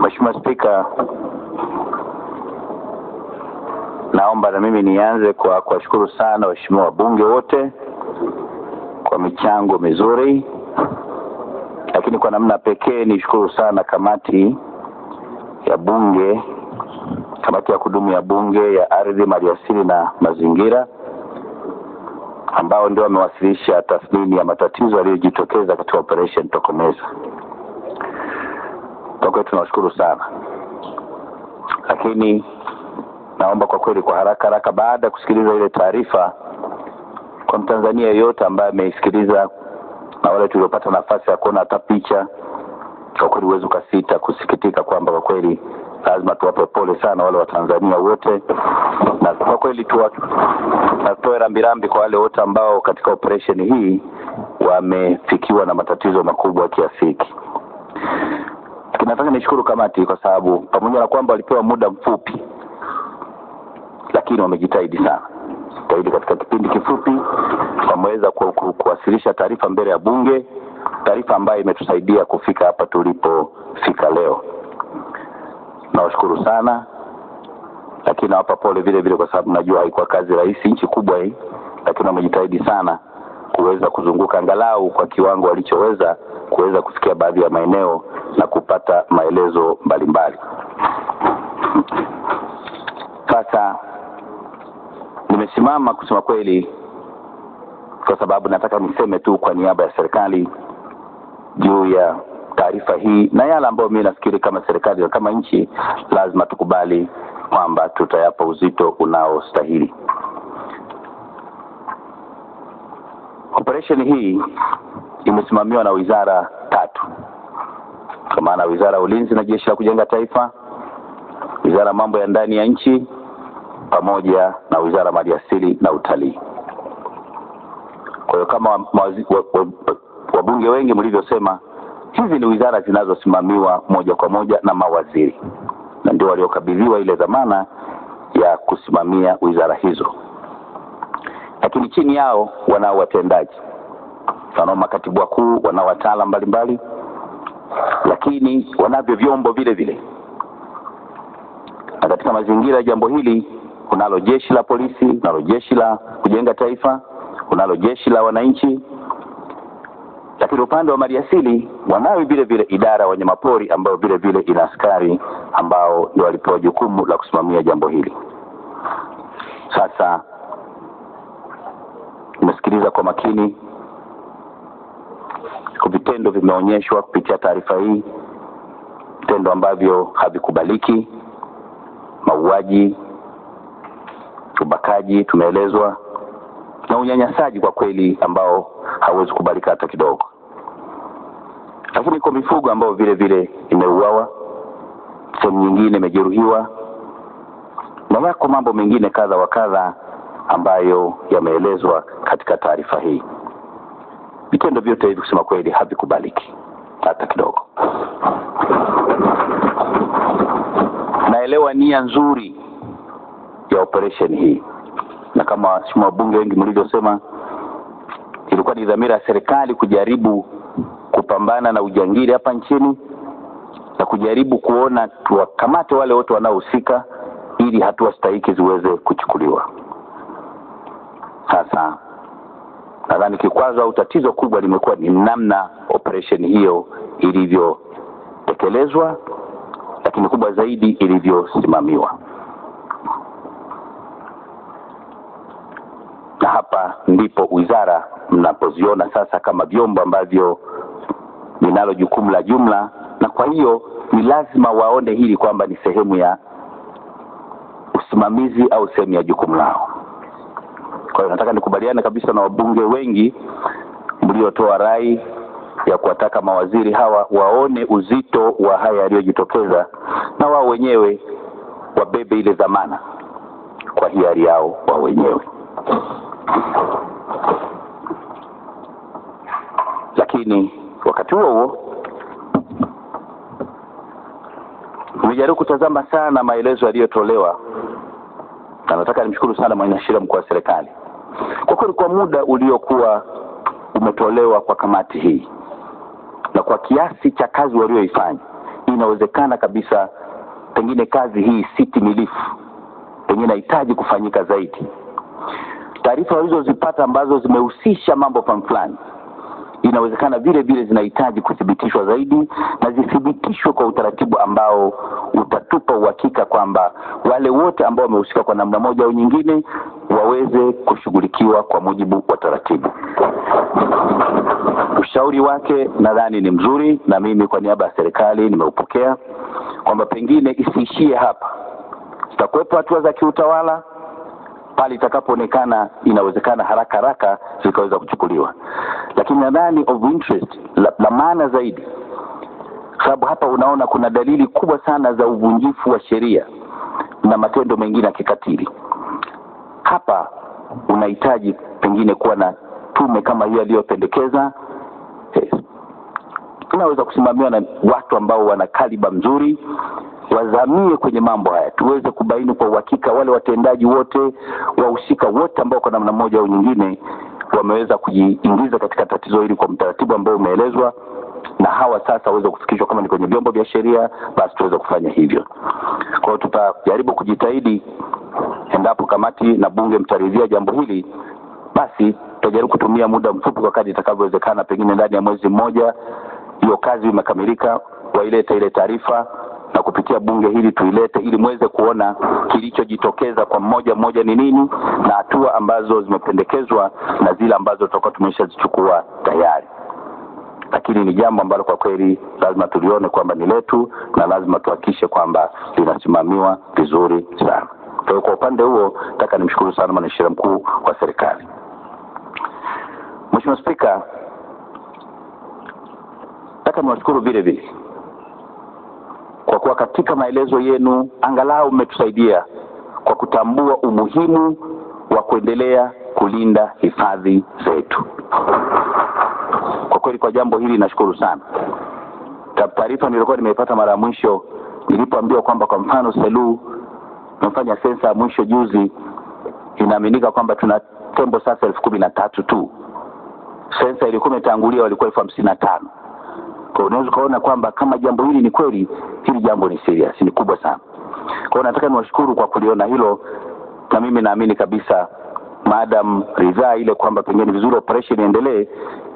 Mheshimiwa Spika, naomba na mimi nianze kwa kuwashukuru sana waheshimiwa wabunge wote kwa michango mizuri, lakini kwa namna pekee nishukuru sana kamati ya bunge, kamati ya kudumu ya bunge ya ardhi, maliasili na mazingira, ambao ndio wamewasilisha tathmini ya matatizo yaliyojitokeza katika operation Tokomeza. Kwa kweli tunawashukuru sana, lakini naomba kwa kweli kwa haraka haraka, baada ya kusikiliza ile taarifa, kwa Mtanzania yeyote ambaye ameisikiliza na wale tuliopata nafasi ya kuona hata picha, kwa kweli huwezi ukasita kusikitika kwamba kwa kweli lazima tuwape pole sana wale Watanzania wote, na kwa kweli tuwa- natoe rambirambi kwa wale wote ambao katika operation hii wamefikiwa na matatizo makubwa kiasi hiki. Nataka nishukuru kamati kwa sababu pamoja na kwamba walipewa muda mfupi, lakini wamejitahidi sana jitahidi katika kipindi kifupi wameweza ku, ku, kuwasilisha taarifa mbele ya Bunge, taarifa ambayo imetusaidia kufika hapa tulipofika leo. Nawashukuru sana, lakini nawapa pole vile vile, kwa sababu najua haikuwa kazi rahisi, nchi kubwa hii, lakini wamejitahidi sana kuweza kuzunguka angalau kwa kiwango walichoweza kuweza kufikia baadhi ya maeneo na kupata maelezo mbalimbali. Sasa nimesimama kusema kweli kwa sababu nataka niseme tu kwa niaba ya serikali juu ya taarifa hii na yale ambayo mimi nafikiri kama serikali na kama nchi lazima tukubali kwamba tutayapa uzito unaostahili. Operation hii imesimamiwa na wizara tatu, kwa maana wizara ya ulinzi na jeshi la kujenga taifa, wizara ya mambo ya ndani ya nchi pamoja na wizara ya maliasili na utalii. Kwa hiyo kama wabunge wa- wa- wabunge wengi mlivyosema, hizi ni wizara zinazosimamiwa moja kwa moja na mawaziri, na ndio waliokabidhiwa ile dhamana ya kusimamia wizara hizo, lakini chini yao wanao watendaji, wanao makatibu wakuu, wanao wataalam mbalimbali, lakini wanavyo vyombo vile vile na katika mazingira ya jambo hili kunalo jeshi la polisi, kunalo jeshi la kujenga taifa, kunalo jeshi la wananchi, lakini upande wa maliasili wanayo vile vile idara ya wanyamapori ambayo vile vile ina askari ambao ndio walipewa jukumu la kusimamia jambo hili. Sasa nimesikiliza kwa makini, vitendo vimeonyeshwa kupitia taarifa hii, vitendo ambavyo havikubaliki mauaji, ubakaji tumeelezwa, na unyanyasaji kwa kweli ambao hauwezi kubalika hata kidogo. Lakini iko mifugo ambayo vile vile imeuawa, sehemu nyingine imejeruhiwa, na yako mambo mengine kadha wa kadha ambayo yameelezwa katika taarifa hii. Vitendo vyote hivi kusema kweli havikubaliki hata kidogo. naelewa nia nzuri ya operation hii, na kama waheshimiwa wabunge wengi mlivyosema, ilikuwa ni dhamira ya serikali kujaribu kupambana na ujangili hapa nchini na kujaribu kuona tuwakamate wale wote wanaohusika ili hatua stahiki ziweze kuchukuliwa. Sasa nadhani kikwazo au tatizo kubwa limekuwa ni namna operation hiyo ilivyotekelezwa lakini kubwa zaidi ilivyosimamiwa. Na hapa ndipo wizara mnapoziona sasa kama vyombo ambavyo ninalo jukumu la jumla, na kwa hiyo ni lazima waone hili kwamba ni sehemu ya usimamizi au sehemu ya jukumu lao. Kwa hiyo nataka nikubaliane kabisa na wabunge wengi mliotoa rai ya kuwataka mawaziri hawa waone uzito wa haya yaliyojitokeza na wao wenyewe wabebe ile dhamana kwa hiari yao wao wenyewe. Lakini wakati huo huo nimejaribu kutazama sana maelezo yaliyotolewa, na nataka nimshukuru sana mwanasheria mkuu wa serikali kwa kweli, kwa muda uliokuwa umetolewa kwa kamati hii na kwa kiasi cha kazi walioifanya inawezekana kabisa pengine kazi hii si timilifu, pengine inahitaji kufanyika zaidi. Taarifa walizozipata ambazo zimehusisha mambo fulani inawezekana vile vile zinahitaji kuthibitishwa zaidi na zithibitishwe kwa utaratibu ambao utatupa uhakika kwamba wale wote ambao wamehusika kwa namna moja au nyingine waweze kushughulikiwa kwa mujibu wa taratibu. Ushauri wake nadhani ni mzuri, na mimi kwa niaba ya serikali nimeupokea kwamba pengine isiishie hapa, zitakuwepo hatua za kiutawala pale itakapoonekana inawezekana haraka haraka zikaweza kuchukuliwa, lakini nadhani of interest la, la maana zaidi, sababu hapa unaona kuna dalili kubwa sana za uvunjifu wa sheria na matendo mengine ya kikatili. Hapa unahitaji pengine kuwa na tume kama hiyo aliyopendekeza, yes. inaweza kusimamiwa na watu ambao wana kaliba mzuri wazamie kwenye mambo haya, tuweze kubaini kwa uhakika wale watendaji wote, wahusika wote ambao kwa namna moja au nyingine wameweza kujiingiza katika tatizo hili kwa mtaratibu ambao umeelezwa, na hawa sasa waweze kufikishwa, kama ni kwenye vyombo vya sheria, basi tuweze kufanya hivyo. Kwa hiyo tutajaribu kujitahidi, endapo kamati na bunge mtaridhia jambo hili, basi tutajaribu kutumia muda mfupi kwa kadri itakavyowezekana, pengine ndani ya mwezi mmoja hiyo kazi imekamilika, waileta ile taarifa na kupitia bunge hili tuilete ili muweze kuona kilichojitokeza kwa mmoja mmoja ni nini na hatua ambazo zimependekezwa na zile ambazo tutakuwa tumeshazichukua tayari. Lakini ni jambo ambalo kwa kweli lazima tulione kwamba ni letu na lazima tuhakikishe kwamba linasimamiwa vizuri sana. Kwa hiyo kwa upande huo nataka nimshukuru sana mwanasheria mkuu wa serikali. Mheshimiwa Spika, nataka niwashukuru vile vile kwa kuwa katika maelezo yenu angalau mmetusaidia kwa kutambua umuhimu wa kuendelea kulinda hifadhi zetu. Kwa kweli, kwa jambo hili nashukuru sana. Taarifa nilikuwa nimeipata mara ya mwisho nilipoambiwa kwamba kwa mfano Selous tumefanya sensa ya mwisho juzi, inaaminika kwamba tuna tembo sasa elfu kumi na tatu tu. Sensa ilikuwa imetangulia walikuwa elfu hamsini na tano kwa unaweza ukaona kwamba kama jambo hili ni kweli, hili jambo ni serious, ni kubwa sana. Kwa hiyo nataka niwashukuru kwa kuliona hilo, na mimi naamini kabisa maadam ridhaa ile kwamba pengine vizuri operation iendelee,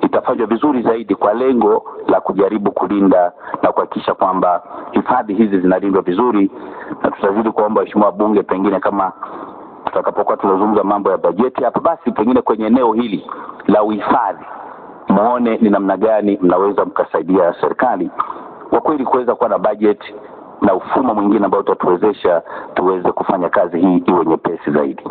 itafanywa vizuri zaidi kwa lengo la kujaribu kulinda na kuhakikisha kwamba hifadhi hizi zinalindwa vizuri, na tutazidi kuomba waheshimiwa bunge pengine kama tutakapokuwa tunazungumza mambo ya bajeti hapa, basi pengine kwenye eneo hili la uhifadhi muone ni namna gani mnaweza mkasaidia serikali kwa kweli kuweza kuwa na budget na ufumo mwingine ambao utatuwezesha tuweze kufanya kazi hii iwe nyepesi zaidi.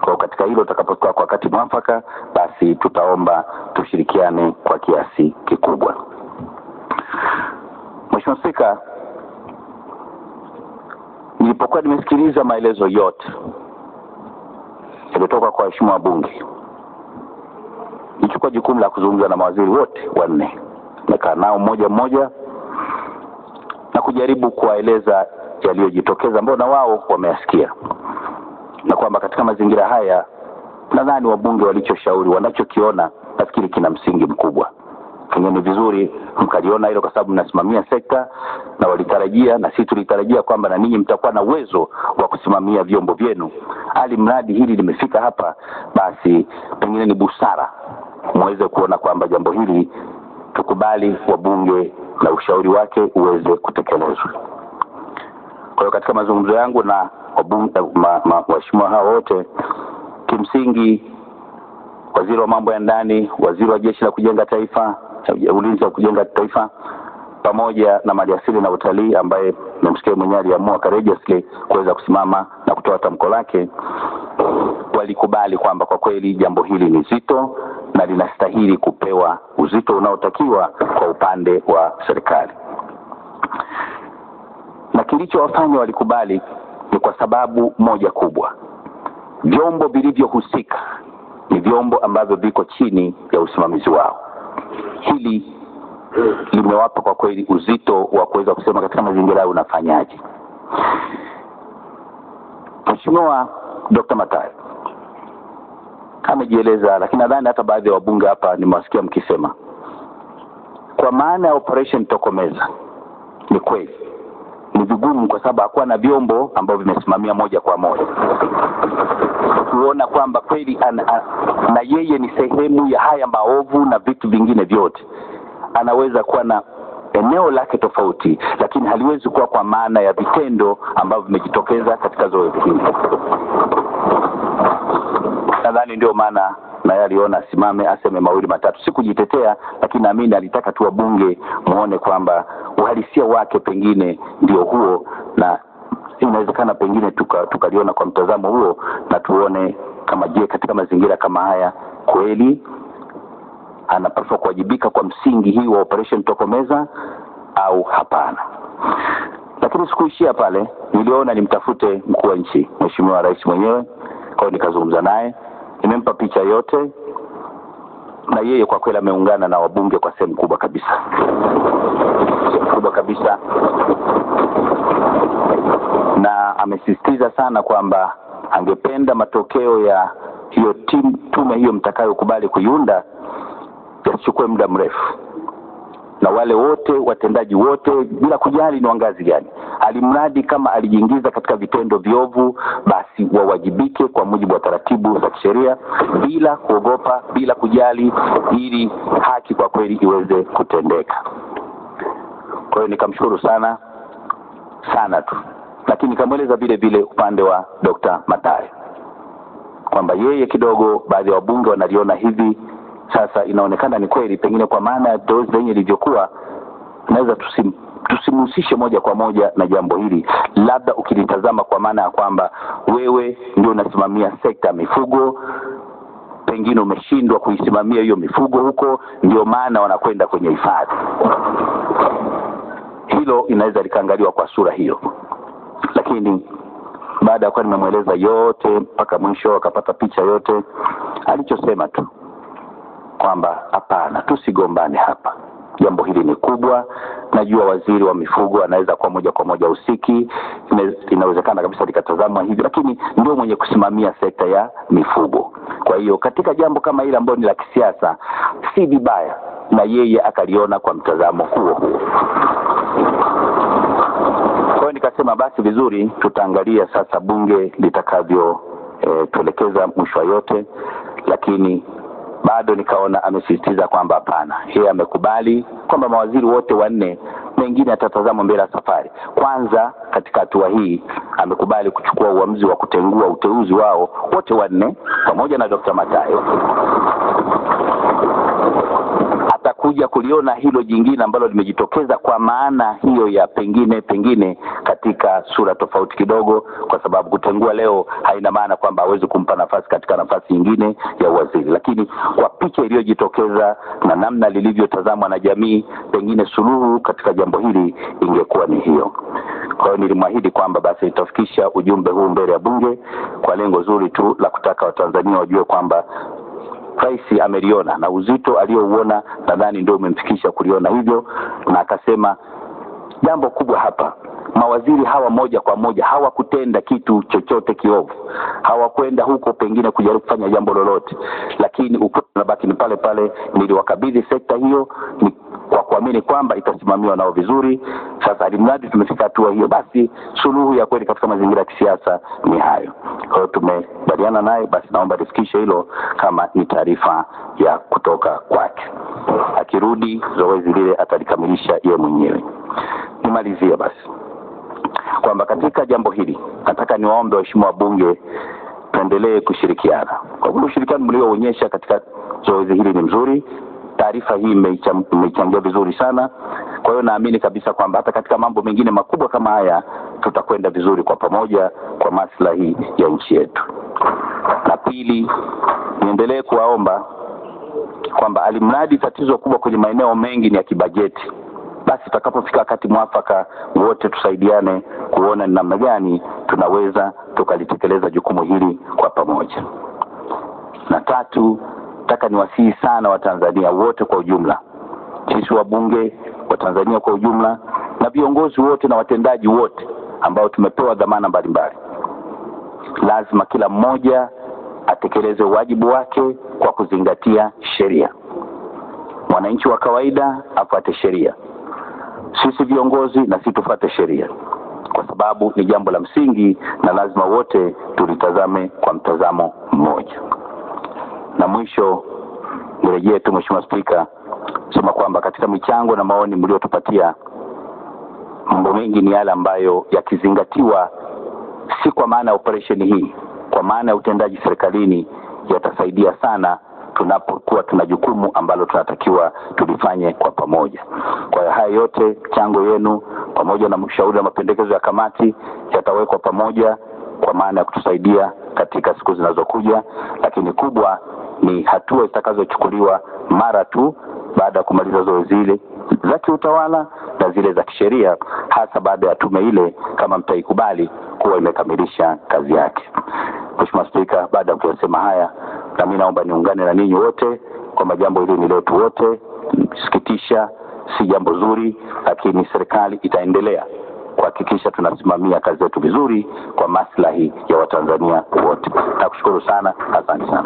Kwa katika hilo utakapokuwa kwa wakati mwafaka, basi tutaomba tushirikiane kwa kiasi kikubwa. Mheshimiwa Spika, nilipokuwa nimesikiliza maelezo yote yaliyotoka kwa waheshimiwa wabunge nilichukua jukumu la kuzungumza na mawaziri wote wanne, nikaa nao mmoja mmoja na kujaribu kuwaeleza yaliyojitokeza ambao na wao wameyasikia, na kwamba katika mazingira haya nadhani wabunge walichoshauri, wanachokiona nafikiri kina msingi mkubwa. Pengine ni vizuri mkaliona hilo, kwa sababu mnasimamia sekta na walitarajia, na sisi tulitarajia kwamba na ninyi mtakuwa na uwezo wa kusimamia vyombo vyenu, hali mradi hili limefika hapa, basi pengine ni busara muweze kuona kwamba jambo hili tukubali wabunge na ushauri wake uweze kutekelezwa. Kwa hiyo katika mazungumzo yangu na ma, waheshimiwa hao wote, kimsingi waziri wa mambo ya ndani, waziri wa jeshi la kujenga taifa, ulinzi wa kujenga taifa, pamoja na maliasili na utalii, ambaye memsikia mwenyewe aliamua courageously kuweza kusimama na kutoa tamko lake, walikubali kwamba kwa kweli jambo hili ni zito na linastahili kupewa uzito unaotakiwa kwa upande wa serikali, na kilichowafanya walikubali ni kwa sababu moja kubwa, vyombo vilivyohusika ni vyombo ambavyo viko chini ya usimamizi wao. Hili limewapa kwa kweli uzito wa kuweza kusema katika mazingira hayo unafanyaje. Mheshimiwa Dr. Matayo amejieleza, lakini nadhani hata baadhi ya wabunge hapa nimewasikia mkisema, kwa maana ya operation Tokomeza ni kweli. Ni vigumu kwa sababu hakuwa na vyombo ambavyo vimesimamia moja kwa moja. Kuona kwamba kweli na yeye ni sehemu ya haya maovu na vitu vingine vyote anaweza kuwa na eneo lake tofauti lakini haliwezi kuwa kwa maana ya vitendo ambavyo vimejitokeza katika zoezi hili nadhani ndio maana naye aliona asimame aseme mawili matatu. Sikujitetea, lakini naamini alitaka tu wabunge muone kwamba uhalisia wake pengine ndio huo na inawezekana pengine tukaliona tuka, kwa mtazamo huo na tuone kama je katika mazingira kama haya kweli anapaswa kuwajibika kwa msingi hii wa operation tokomeza au hapana. Lakini sikuishia pale niliona nimtafute mkuu wa nchi mheshimiwa rais mwenyewe kwa nikazungumza naye nimempa picha yote. Na yeye kwa kweli ameungana na wabunge kwa sehemu kubwa kabisa. Sehemu kubwa kabisa. Na amesisitiza sana kwamba angependa matokeo ya hiyo timu, tume hiyo mtakayokubali kuiunda yasichukue muda mrefu na wale wote watendaji wote bila kujali ni wangazi gani alimradi kama alijiingiza katika vitendo viovu basi wawajibike kwa mujibu wa taratibu za kisheria bila kuogopa bila kujali ili haki kwa kweli iweze kutendeka kwa hiyo nikamshukuru sana sana tu lakini nikamweleza vile vile upande wa Dr. Matare kwamba yeye kidogo baadhi ya wabunge wanaliona hivi sasa inaonekana ni kweli pengine kwa maana ya zoezi lenye lilivyokuwa naweza tusim, tusimhusishe moja kwa moja na jambo hili. Labda ukilitazama kwa maana ya kwamba wewe ndio unasimamia sekta ya mifugo pengine umeshindwa kuisimamia hiyo mifugo huko ndio maana wanakwenda kwenye hifadhi. Hilo inaweza likaangaliwa kwa sura hiyo. Lakini baada ya kuwa nimemweleza yote mpaka mwisho akapata picha yote alichosema tu kwamba hapana tusigombane hapa. Jambo hili ni kubwa. Najua waziri wa mifugo anaweza kuwa moja kwa moja usiki inawezekana kabisa likatazamwa hivyo, lakini ndio mwenye kusimamia sekta ya mifugo. Kwa hiyo katika jambo kama hili ambalo ni la kisiasa si vibaya na yeye akaliona kwa mtazamo huo huo. Kwa hiyo nikasema basi vizuri tutaangalia sasa bunge litakavyo e, tuelekeza mwisho yote lakini bado nikaona amesisitiza kwamba hapana yeye amekubali kwamba mawaziri wote wanne mengine atatazama mbele ya safari kwanza katika hatua hii amekubali kuchukua uamuzi wa kutengua uteuzi wao wote wanne pamoja na Dr. Matayo atakuja kuliona hilo jingine ambalo limejitokeza kwa maana hiyo ya pengine pengine katika sura tofauti kidogo kwa sababu kutengua leo haina maana kwamba hawezi kumpa nafasi katika nafasi nyingine ya uwaziri. Lakini kwa picha iliyojitokeza na namna lilivyotazamwa na jamii pengine suluhu katika jambo hili ingekuwa ni hiyo. Kwa hiyo nilimwahidi kwamba basi nitafikisha ujumbe huu mbele ya bunge kwa lengo zuri tu la kutaka watanzania wajue kwamba rais ameliona na uzito aliyouona nadhani ndio umemfikisha kuliona hivyo na akasema jambo kubwa hapa. Mawaziri hawa moja kwa moja hawakutenda kitu chochote kiovu. Hawakwenda huko pengine kujaribu kufanya jambo lolote. Lakini ukweli unabaki ni pale pale. Niliwakabidhi sekta hiyo ni kwa kuamini kwamba itasimamiwa nao vizuri. Sasa alimradi tumefika hatua hiyo basi suluhu ya kweli katika mazingira ya kisiasa ni hayo. Kwa hiyo tumekubaliana naye basi naomba nifikishe hilo kama ni taarifa ya kutoka kwake. Akirudi zoezi lile atalikamilisha yeye mwenyewe. Nimalizie basi. Kwamba katika jambo hili nataka niwaombe waheshimiwa wabunge tuendelee kushirikiana. Kwa kweli ushirikiano mlioonyesha katika zoezi hili ni mzuri taarifa hii imeichangia vizuri sana. Kwa hiyo naamini kabisa kwamba hata katika mambo mengine makubwa kama haya tutakwenda vizuri kwa pamoja kwa maslahi ya nchi yetu. Na pili niendelee kuwaomba kwamba alimradi tatizo kubwa kwenye maeneo mengi ni ya kibajeti. Basi tutakapofika wakati mwafaka wote tusaidiane kuona ni namna gani tunaweza tukalitekeleza jukumu hili kwa pamoja. Na tatu nataka niwasihi sana watanzania wote kwa ujumla sisi wabunge wa tanzania kwa ujumla na viongozi wote na watendaji wote ambao tumepewa dhamana mbalimbali. Lazima kila mmoja atekeleze wajibu wake kwa kuzingatia sheria. Mwananchi wa kawaida afuate sheria. Sisi viongozi na sisi tufuate sheria, kwa sababu ni jambo la msingi na lazima wote tulitazame kwa mtazamo mmoja. Na mwisho nirejee tu Mheshimiwa Spika sema kwamba katika michango na maoni mliotupatia, mambo mengi ni yale ambayo yakizingatiwa, si kwa maana ya operesheni hii, kwa maana ya utendaji serikalini, yatasaidia sana tunapokuwa tuna jukumu ambalo tunatakiwa tulifanye kwa pamoja. Kwa hiyo haya yote chango yenu pamoja na mshauri na mapendekezo ya kamati yatawekwa pamoja kwa maana ya kutusaidia katika siku zinazokuja, lakini kubwa ni hatua zitakazochukuliwa mara tu baada ya kumaliza zoezi hili za kiutawala na zile za kisheria, hasa baada ya tume ile kama mtaikubali kuwa imekamilisha kazi yake. Mheshimiwa Spika, baada ya kuyasema haya, na mimi naomba niungane na ninyi wote kwamba jambo hili ni letu wote, sikitisha, si jambo zuri, lakini serikali itaendelea kuhakikisha tunasimamia kazi zetu vizuri kwa maslahi ya Watanzania wote. Nakushukuru sana, asante sana.